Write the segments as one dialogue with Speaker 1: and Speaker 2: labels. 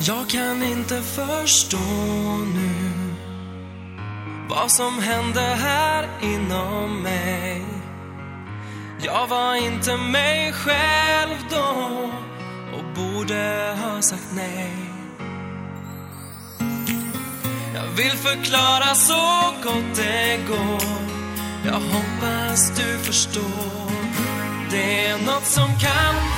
Speaker 1: Jag kan inte förstå nu vad som hände här inom mig. Jag var inte mig själv då och borde ha sagt nej. Jag vill förklara så gott det går. Jag hoppas du förstår. Det är nåt som kan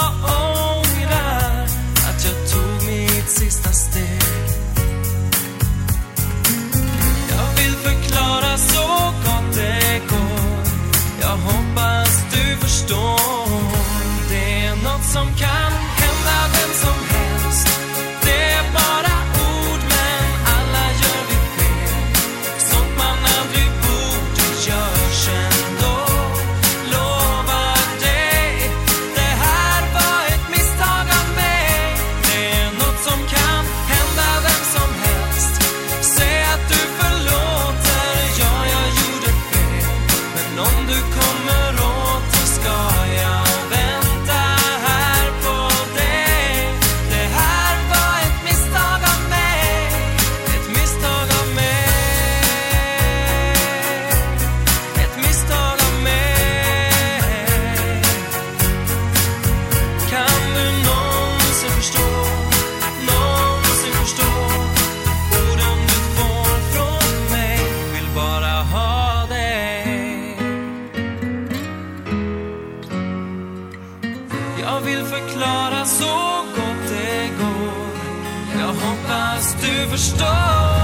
Speaker 1: the storm. förklara så gott det går. Jag hoppas du förstår.